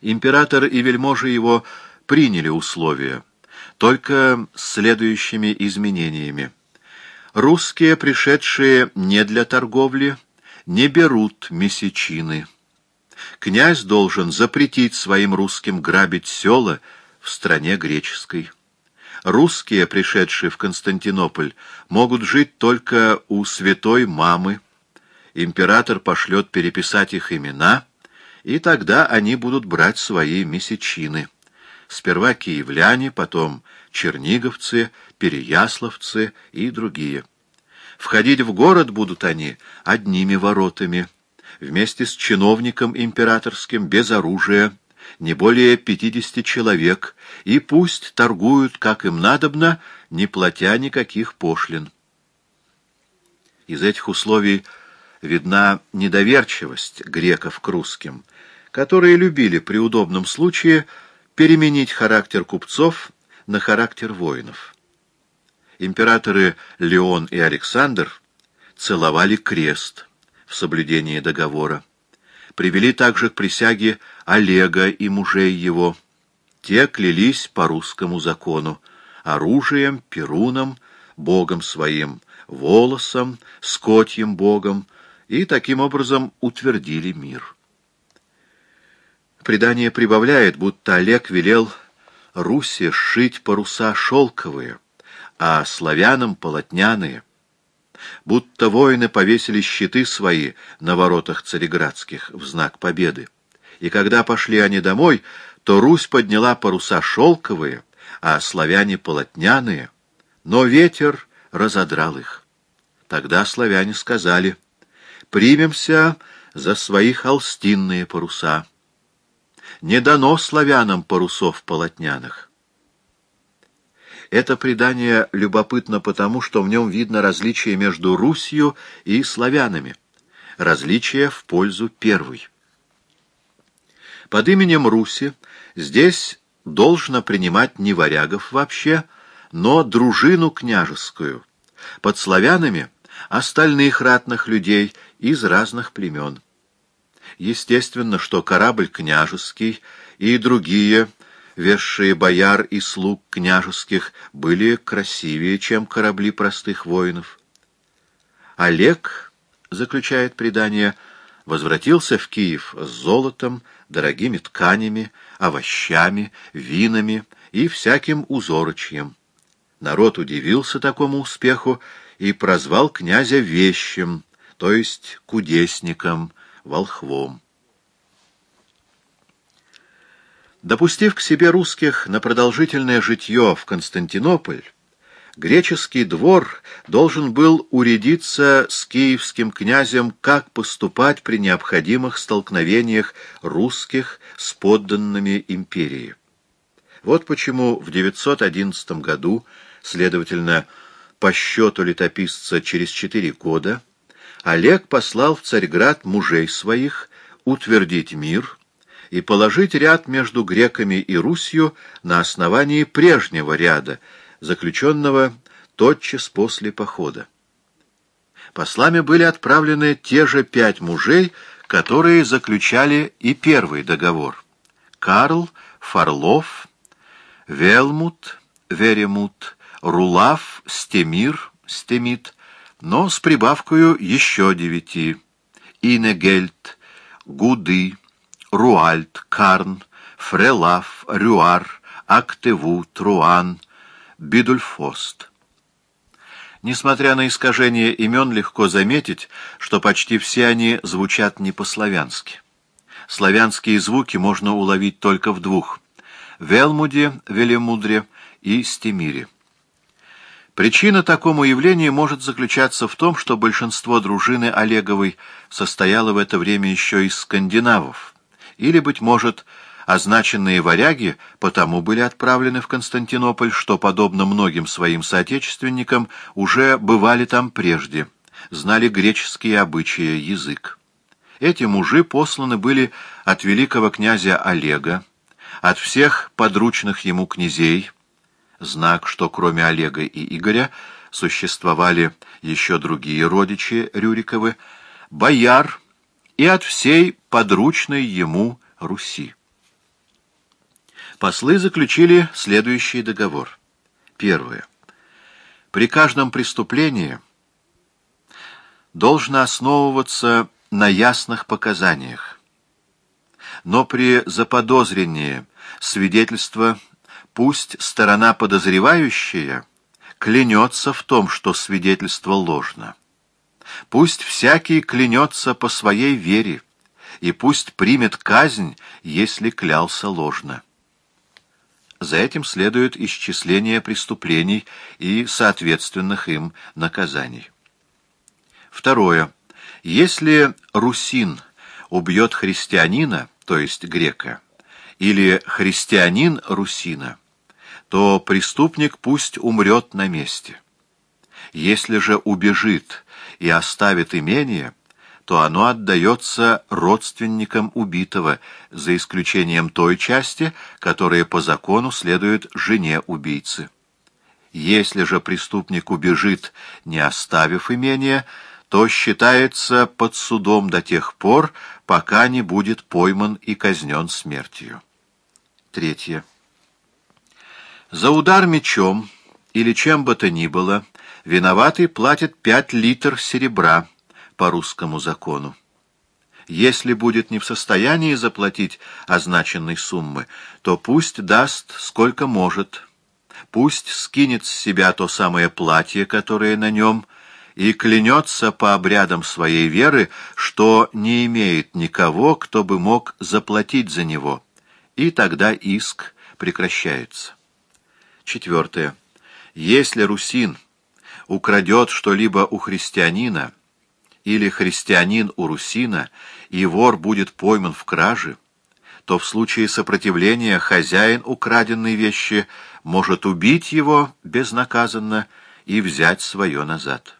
Император и вельможи его приняли условия, только с следующими изменениями. Русские, пришедшие не для торговли, не берут месячины. Князь должен запретить своим русским грабить села в стране греческой. Русские, пришедшие в Константинополь, могут жить только у святой мамы. Император пошлет переписать их имена, и тогда они будут брать свои месячины. Сперва киевляне, потом черниговцы, переяславцы и другие. Входить в город будут они одними воротами, вместе с чиновником императорским, без оружия, не более пятидесяти человек, и пусть торгуют, как им надобно, не платя никаких пошлин. Из этих условий видна недоверчивость греков к русским, которые любили при удобном случае переменить характер купцов на характер воинов. Императоры Леон и Александр целовали крест в соблюдении договора. Привели также к присяге Олега и мужей его. Те клялись по русскому закону оружием, перуном, богом своим, волосом, скотьим богом, и таким образом утвердили мир. Предание прибавляет, будто Олег велел Руси сшить паруса шелковые, а славянам — полотняные, будто воины повесили щиты свои на воротах цареградских в знак победы. И когда пошли они домой, то Русь подняла паруса шелковые, а славяне — полотняные, но ветер разодрал их. Тогда славяне сказали, «Примемся за свои холстинные паруса» не дано славянам парусов полотняных. Это предание любопытно потому, что в нем видно различие между Русью и славянами, различие в пользу первой. Под именем Руси здесь должно принимать не варягов вообще, но дружину княжескую, под славянами — остальных ратных людей из разных племен. Естественно, что корабль княжеский и другие, весшие бояр и слуг княжеских, были красивее, чем корабли простых воинов. Олег, заключает предание, возвратился в Киев с золотом, дорогими тканями, овощами, винами и всяким узорочьем. Народ удивился такому успеху и прозвал князя вещим, то есть кудесником, волхвом. Допустив к себе русских на продолжительное житье в Константинополь, греческий двор должен был уредиться с киевским князем, как поступать при необходимых столкновениях русских с подданными империи. Вот почему в 911 году, следовательно, по счету летописца через четыре года, Олег послал в Царьград мужей своих утвердить мир и положить ряд между греками и Русью на основании прежнего ряда, заключенного тотчас после похода. Послами были отправлены те же пять мужей, которые заключали и первый договор. Карл, Фарлов, Велмут, Веремут, Рулав, Стемир, Стемит, но с прибавкою еще девяти. Инегельт, Гуды, Руальт, Карн, Фрелав, Рюар, Актеву, Труан, Бидульфост. Несмотря на искажение имен, легко заметить, что почти все они звучат не по-славянски. Славянские звуки можно уловить только в двух — Велмуде, Велемудре и Стемире. Причина такому явлению может заключаться в том, что большинство дружины Олеговой состояло в это время еще из скандинавов, или, быть может, означенные варяги потому были отправлены в Константинополь, что, подобно многим своим соотечественникам, уже бывали там прежде, знали греческие обычаи, язык. Эти мужи посланы были от великого князя Олега, от всех подручных ему князей, знак, что кроме Олега и Игоря существовали еще другие родичи Рюриковы, бояр и от всей подручной ему Руси. Послы заключили следующий договор. Первое. При каждом преступлении должно основываться на ясных показаниях. Но при заподозрении свидетельства пусть сторона подозревающая клянется в том, что свидетельство ложно. Пусть всякий клянется по своей вере, и пусть примет казнь, если клялся ложно. За этим следует исчисление преступлений и соответственных им наказаний. Второе. Если русин убьет христианина, то есть грека, или христианин русина, то преступник пусть умрет на месте. Если же убежит и оставит имение, то оно отдается родственникам убитого, за исключением той части, которая по закону следует жене убийцы. Если же преступник убежит, не оставив имение, то считается под судом до тех пор, пока не будет пойман и казнен смертью. Третье. За удар мечом или чем бы то ни было, виноватый платит пять литр серебра, по русскому закону. Если будет не в состоянии заплатить означенной суммы, то пусть даст сколько может, пусть скинет с себя то самое платье, которое на нем, и клянется по обрядам своей веры, что не имеет никого, кто бы мог заплатить за него, и тогда иск прекращается. Четвертое. Если русин украдет что-либо у христианина, или христианин у русина, и вор будет пойман в краже, то в случае сопротивления хозяин украденной вещи может убить его безнаказанно и взять свое назад.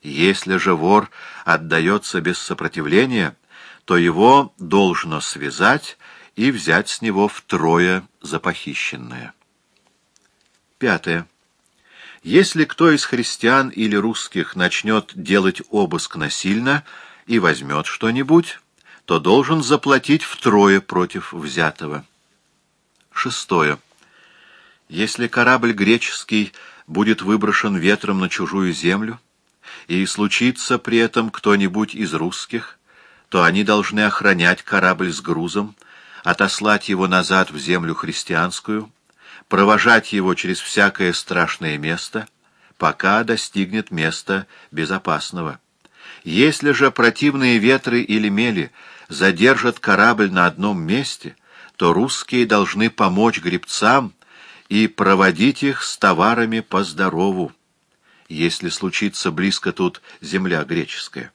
Если же вор отдается без сопротивления, то его должно связать и взять с него втрое за похищенное. Пятое. Если кто из христиан или русских начнет делать обыск насильно и возьмет что-нибудь, то должен заплатить втрое против взятого. Шестое. Если корабль греческий будет выброшен ветром на чужую землю, и случится при этом кто-нибудь из русских, то они должны охранять корабль с грузом, отослать его назад в землю христианскую, провожать его через всякое страшное место, пока достигнет места безопасного. Если же противные ветры или мели задержат корабль на одном месте, то русские должны помочь гребцам и проводить их с товарами по здорову, если случится близко тут земля греческая.